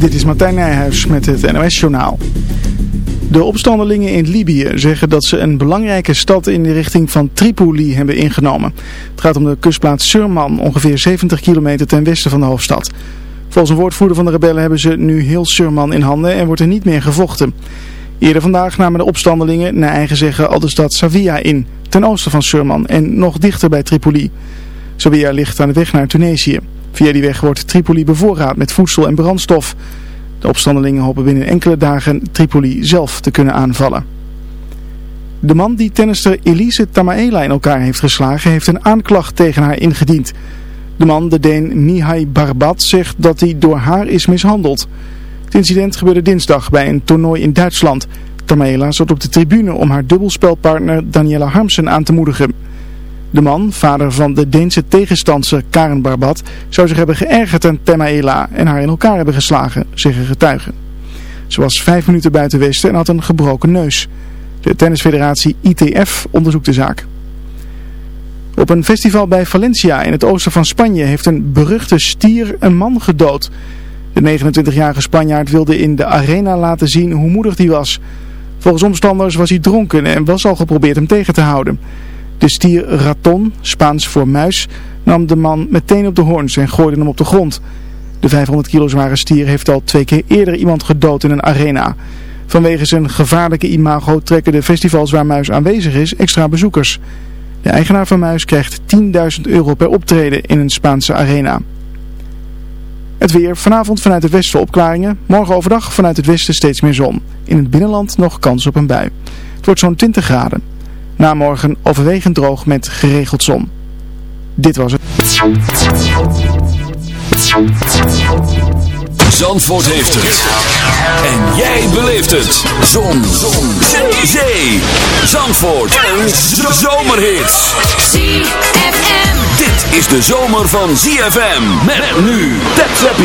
Dit is Martijn Nijhuis met het NOS-journaal. De opstandelingen in Libië zeggen dat ze een belangrijke stad in de richting van Tripoli hebben ingenomen. Het gaat om de kustplaats Surman, ongeveer 70 kilometer ten westen van de hoofdstad. Volgens een woordvoerder van de rebellen hebben ze nu heel Surman in handen en wordt er niet meer gevochten. Eerder vandaag namen de opstandelingen naar eigen zeggen al de stad Savia in, ten oosten van Surman en nog dichter bij Tripoli. Savia ligt aan de weg naar Tunesië. Via die weg wordt Tripoli bevoorraad met voedsel en brandstof. De opstandelingen hopen binnen enkele dagen Tripoli zelf te kunnen aanvallen. De man die tennister Elise Tamaela in elkaar heeft geslagen heeft een aanklacht tegen haar ingediend. De man, de Deen Mihai Barbat, zegt dat hij door haar is mishandeld. Het incident gebeurde dinsdag bij een toernooi in Duitsland. Tamaela zat op de tribune om haar dubbelspelpartner Daniela Harmsen aan te moedigen. De man, vader van de Deense tegenstandse Karen Barbat, zou zich hebben geërgerd aan Temaela en haar in elkaar hebben geslagen, zeggen getuigen. Ze was vijf minuten buiten Westen en had een gebroken neus. De tennisfederatie ITF onderzoekt de zaak. Op een festival bij Valencia in het oosten van Spanje heeft een beruchte stier een man gedood. De 29-jarige Spanjaard wilde in de arena laten zien hoe moedig hij was. Volgens omstanders was hij dronken en was al geprobeerd hem tegen te houden. De stier Raton, Spaans voor muis, nam de man meteen op de hoorns en gooide hem op de grond. De 500 kilo zware stier heeft al twee keer eerder iemand gedood in een arena. Vanwege zijn gevaarlijke imago trekken de festivals waar muis aanwezig is extra bezoekers. De eigenaar van muis krijgt 10.000 euro per optreden in een Spaanse arena. Het weer, vanavond vanuit het westen opklaringen, morgen overdag vanuit het westen steeds meer zon. In het binnenland nog kans op een bui. Het wordt zo'n 20 graden. Na morgen overwegend droog met geregeld zon. Dit was het. Zandvoort heeft het. En jij beleeft het. Zon. Zon. Zee. Zandvoort. Een zomerhit. ZFM. Dit is de zomer van ZFM. Met nu. Tap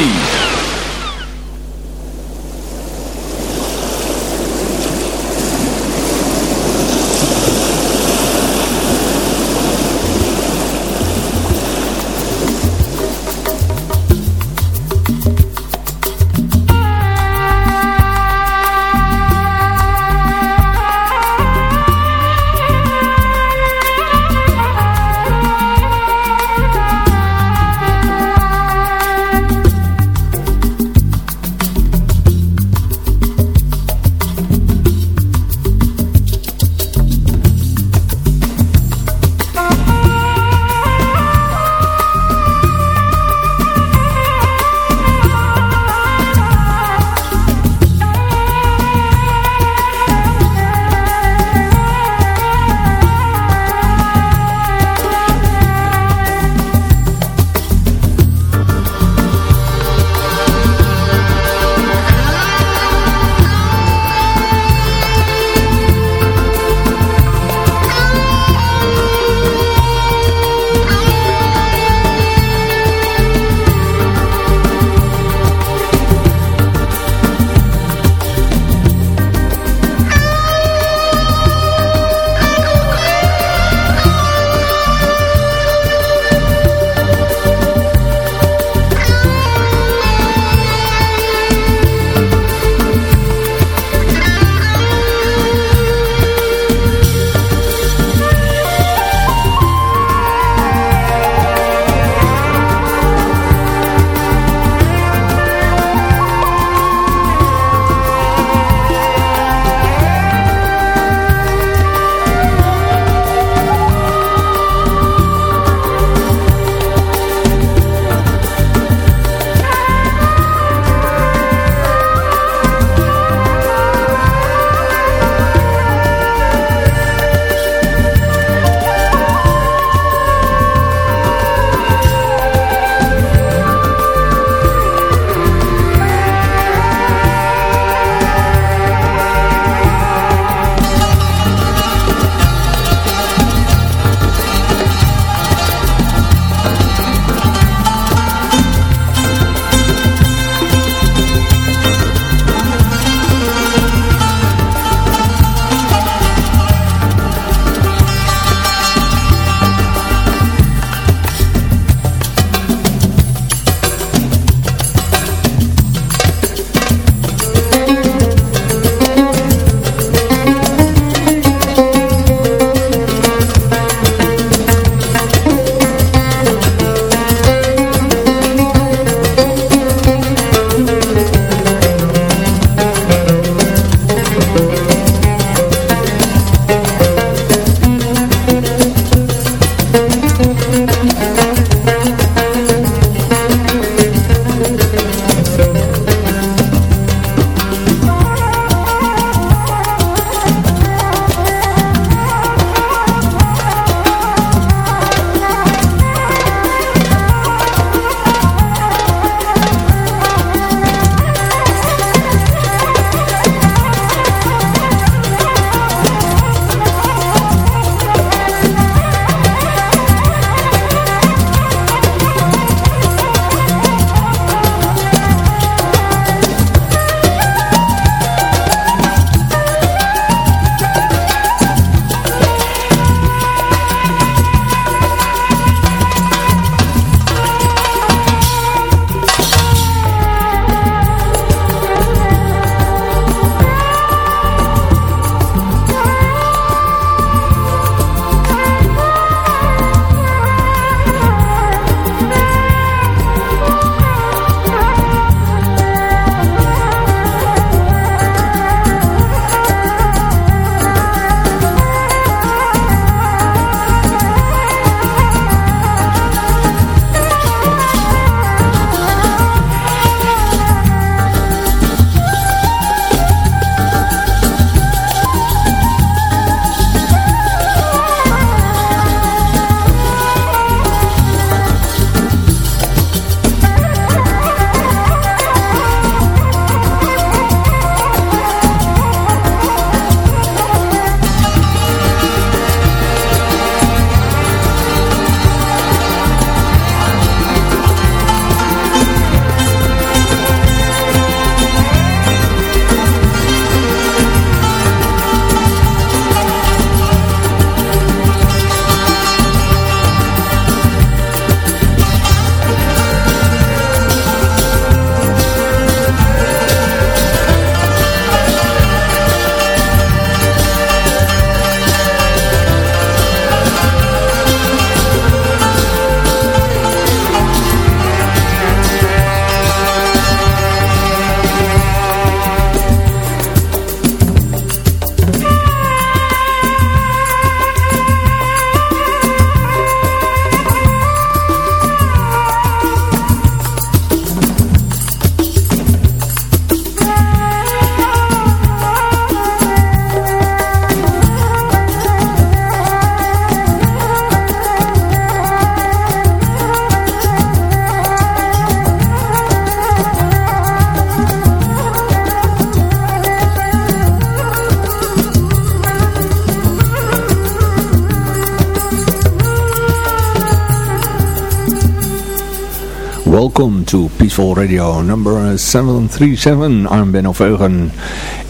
welcome to Peaceful Radio number 737. I'm Benno Veugen.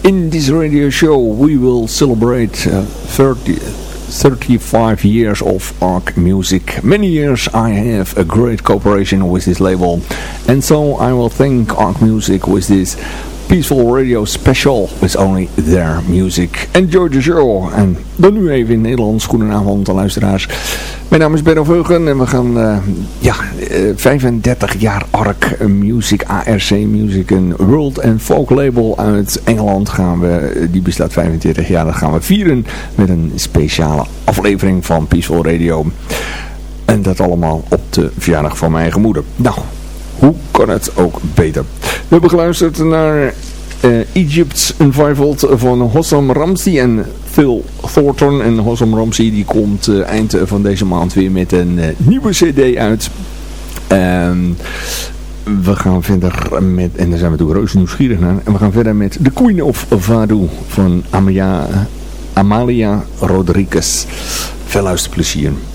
In this radio show we will celebrate uh, 30, 35 years of ARC Music. Many years I have a great cooperation with this label and so I will thank ARC Music with this Peaceful Radio Special with only their music. Enjoy the show. En dan nu even in Nederlands. Goedenavond luisteraars. Mijn naam is Benno Veugen en we gaan uh, ja, uh, 35 jaar ARC Music, ARC Music, een world and folk label uit Engeland gaan we, die bestaat 25 jaar, dat gaan we vieren met een speciale aflevering van Peaceful Radio. En dat allemaal op de verjaardag van mijn eigen moeder. Nou, hoe kan het ook beter? We hebben geluisterd naar uh, Egypt's van Hossam Ramsey en Phil Thornton. En Hossam Ramsey die komt uh, eind van deze maand weer met een uh, nieuwe cd uit. En we gaan verder met, en daar zijn we natuurlijk reuze nieuwsgierig naar. En we gaan verder met The Queen of Vadu van Amalia, Amalia Rodriguez. Veel luisterplezier. somhlophe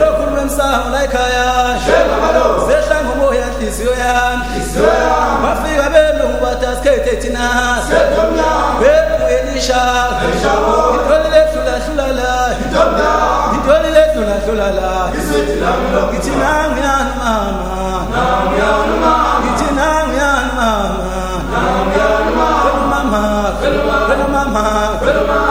kaya shemalo zeshangu moya mama. Mama mama. Mama mama mama mama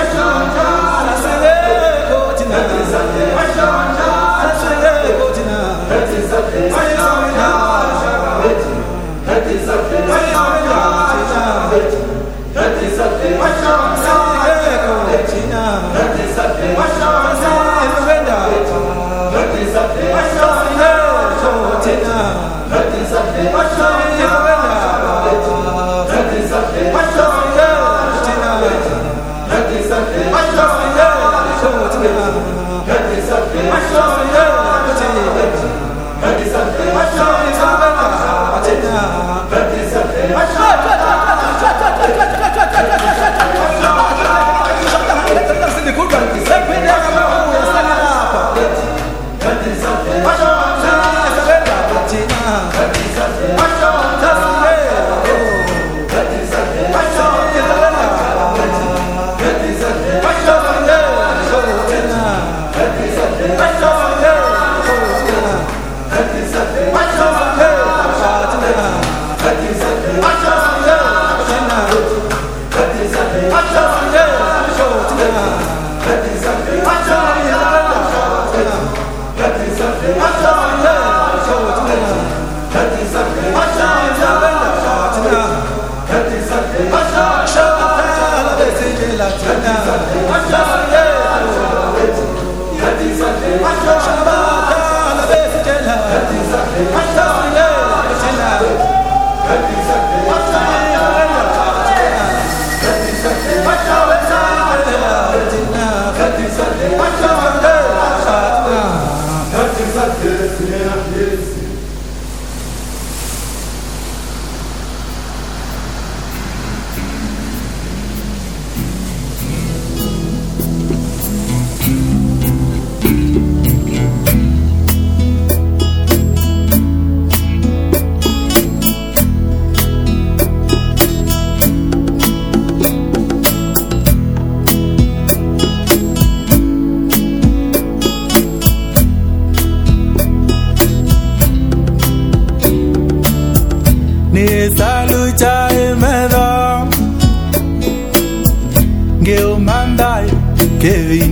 Ashaka. que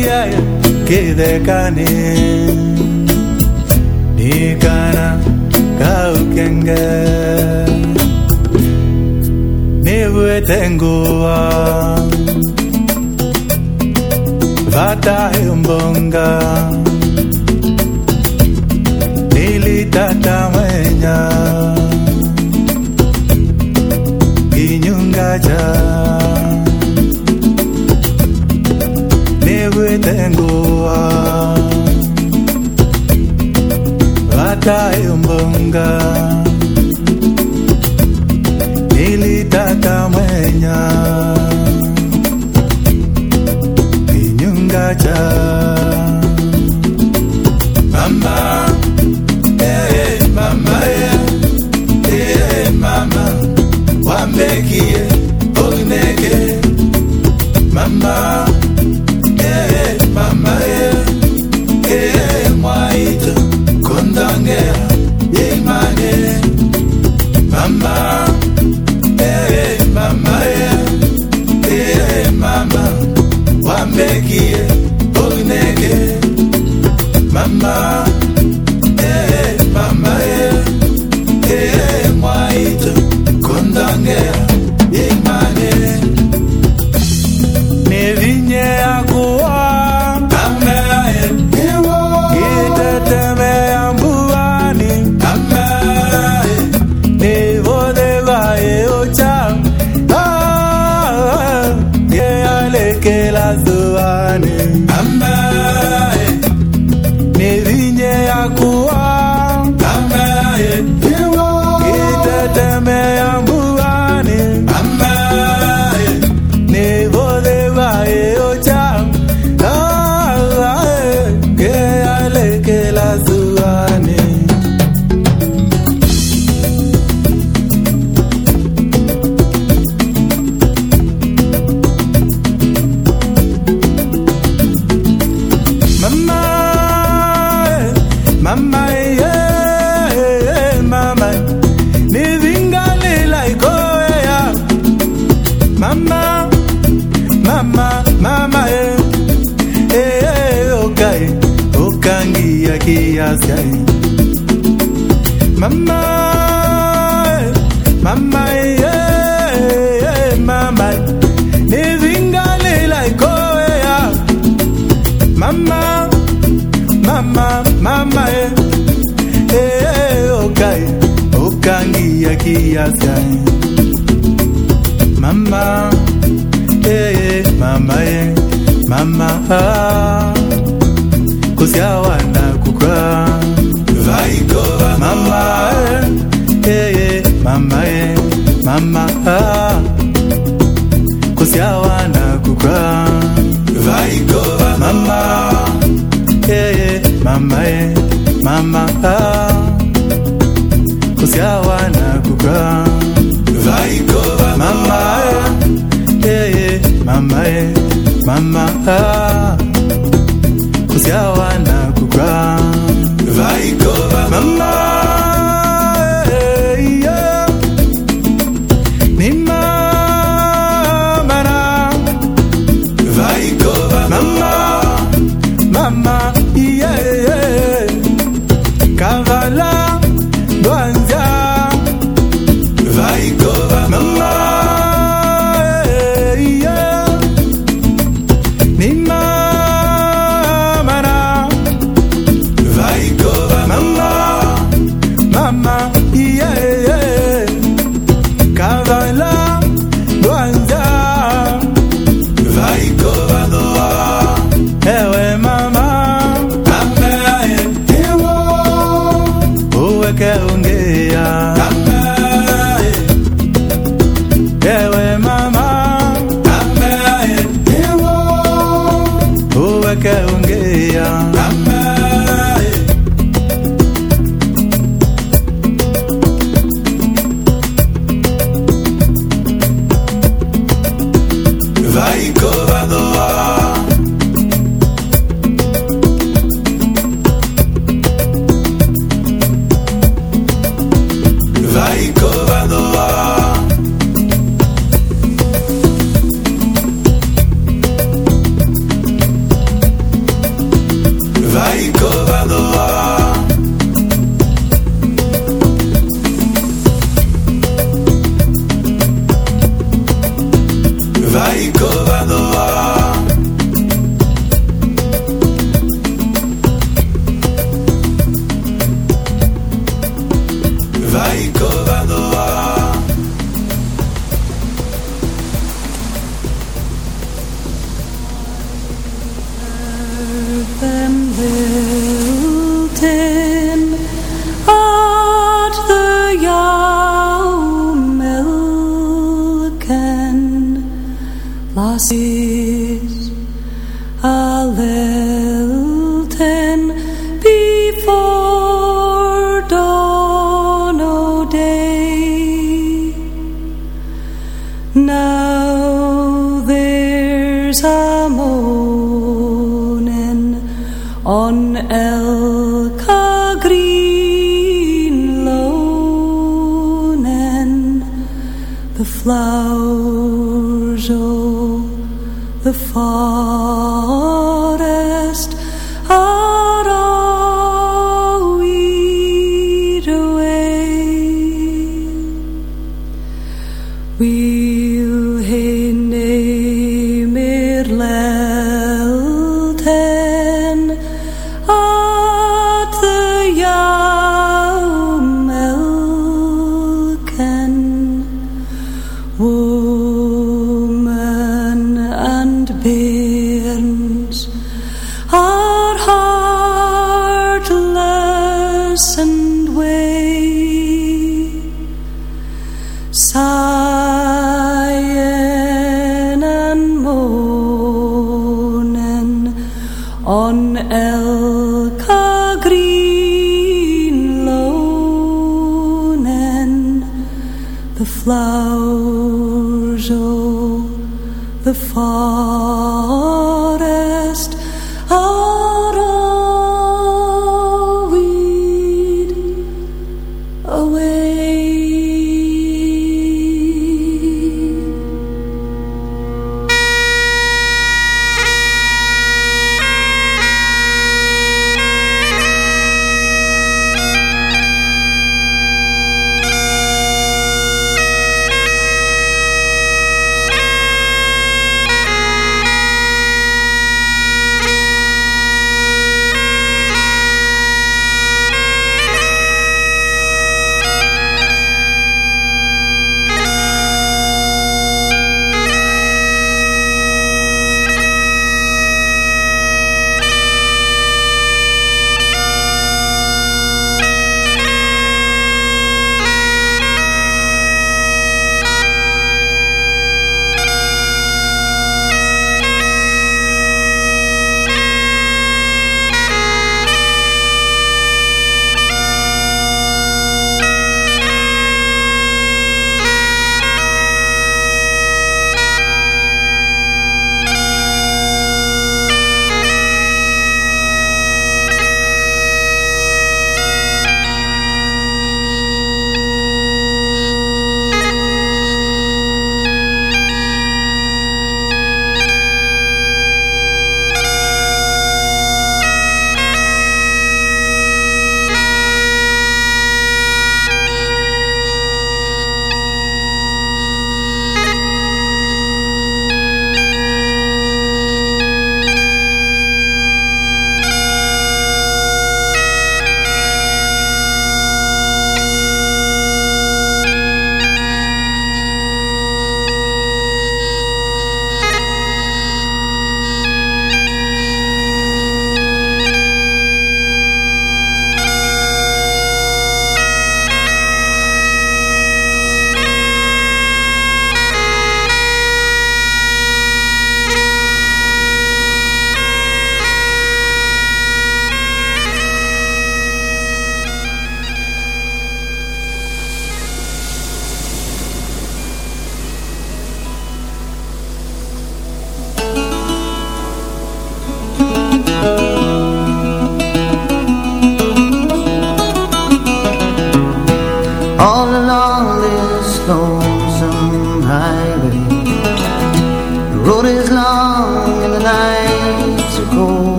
iyaya kidekane nikana kaukenge nivuetenguwa vatahimbonga nilitatamwenya ginyungaja Tengo a ah. Bata yombonga Nilitaka mwenya. Inyungacha Mama Hey mama yeah. Hey mama. Wambekie eh, Ogneke Mama. mamá. is a little ten before dawn day. Now there's a morning on Elka Green and the fall. fall.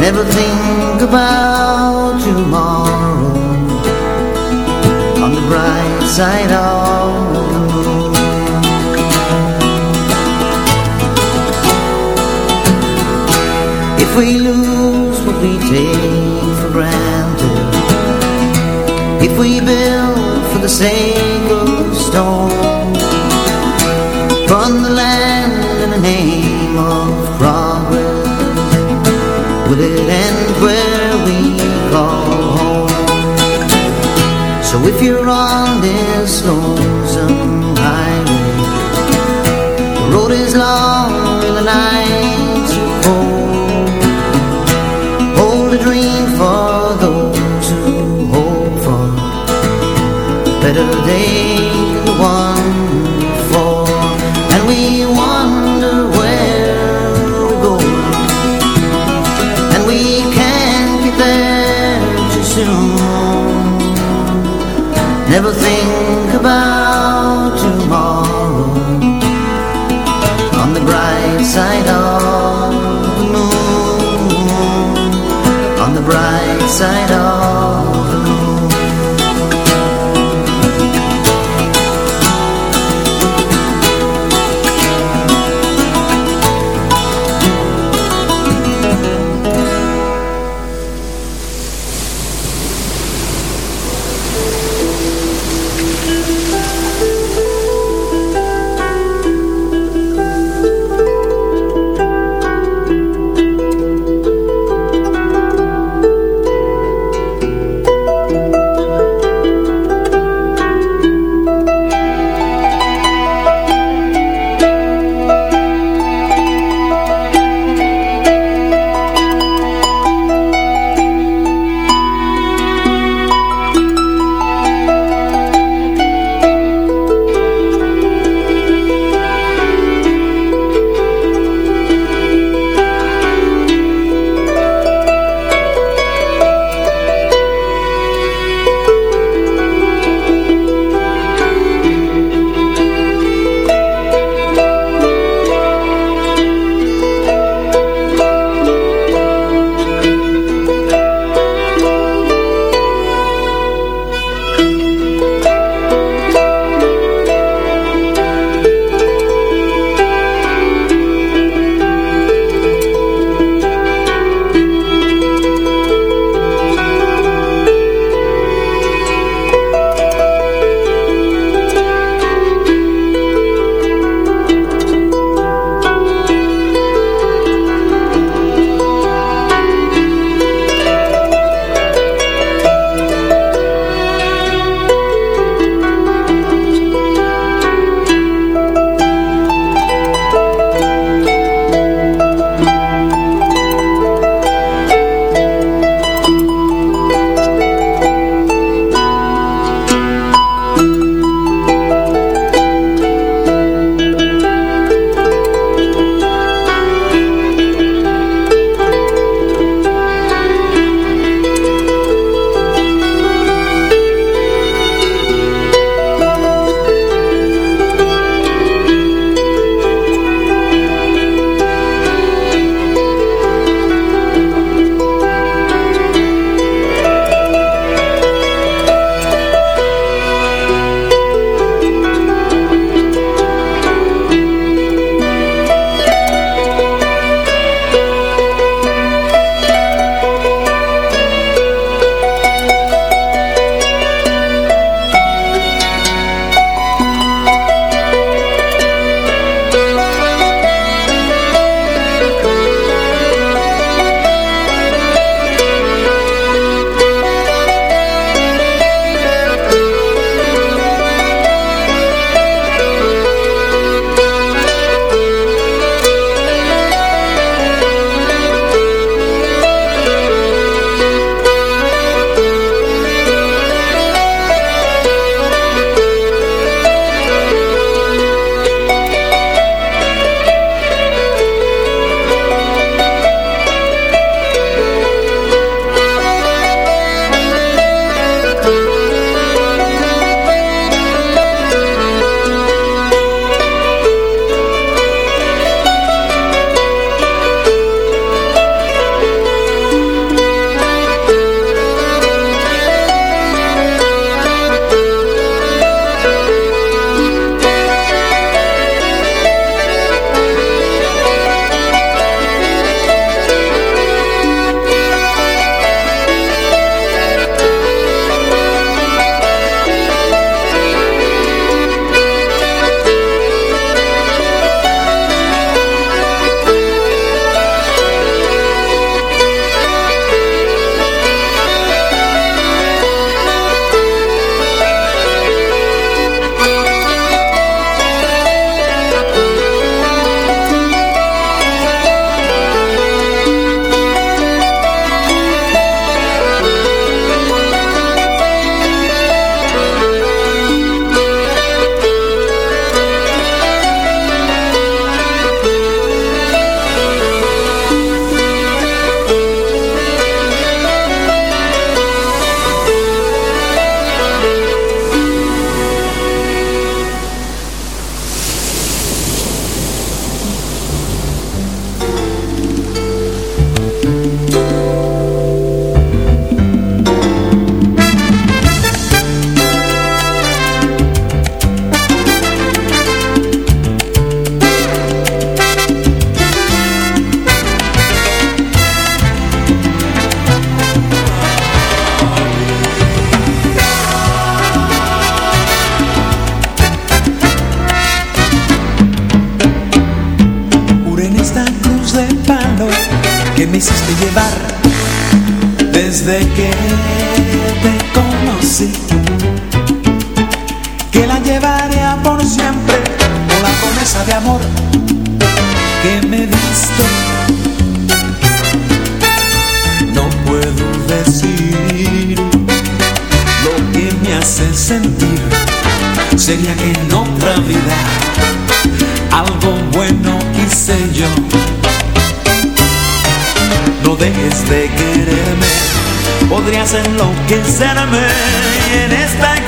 Never think about tomorrow. On the bright side of the moon. If we lose what we take for granted If we build for the sake of stone If you're on this lonesome highway The road is long and the nights are cold. Hold a dream for those who hope for better days. Que me diste. No puedo decir lo que me hace sentir. Sería que en otra vida algo bueno hice yo no dejes de quererme, podrías enloquecerme y en esta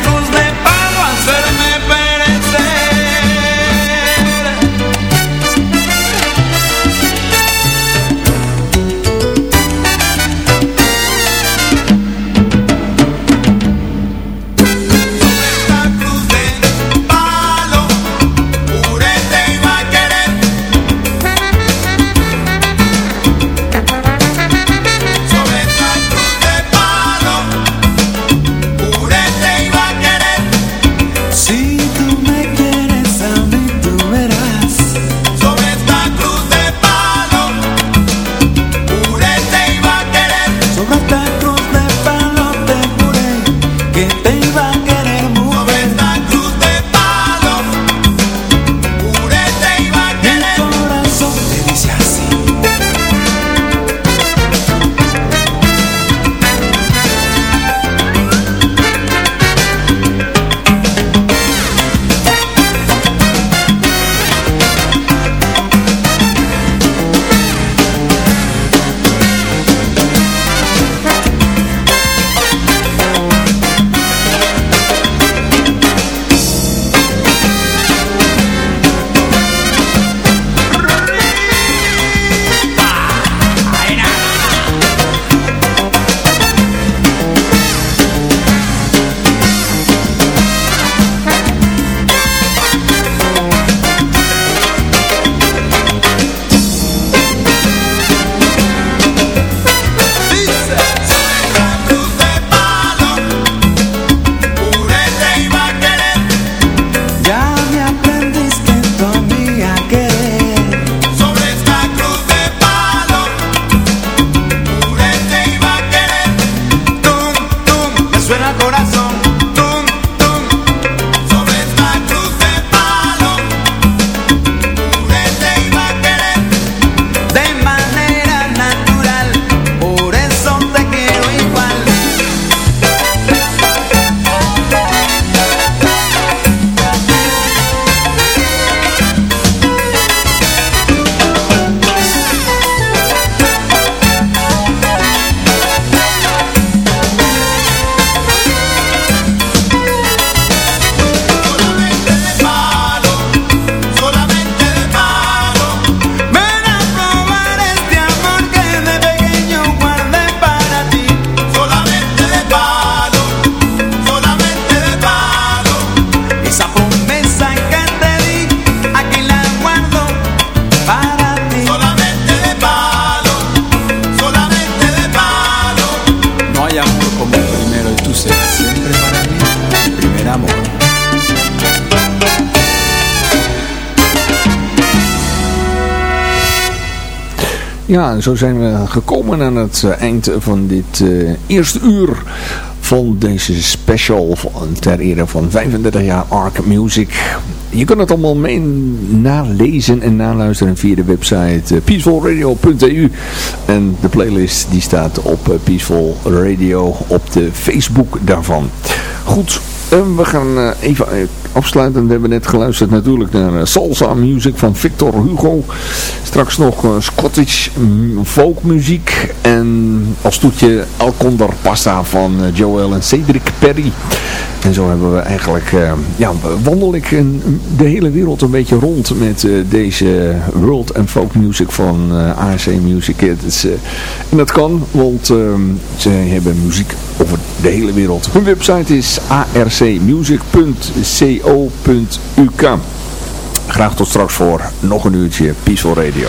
Zo zijn we gekomen aan het eh, eind van dit uh, eerste uur van deze special ter ere van 35 jaar Arc Music. Je kunt het allemaal mee nalezen en naluisteren via de website uh, peacefulradio.eu en de playlist die staat op Peaceful Radio op de Facebook daarvan. Goed, we gaan even afsluitend hebben we net geluisterd natuurlijk naar salsa music van Victor Hugo. Straks nog uh, Scottish folkmuziek. En als toetje Alconder Pasta van uh, Joel en Cedric Perry. En zo hebben we eigenlijk, ja, wandel ik de hele wereld een beetje rond met deze world and folk music van ARC Music. En dat kan, want ehm, ze hebben muziek over de hele wereld. Hun website is arcmusic.co.uk. Graag tot straks voor nog een uurtje Peaceful Radio.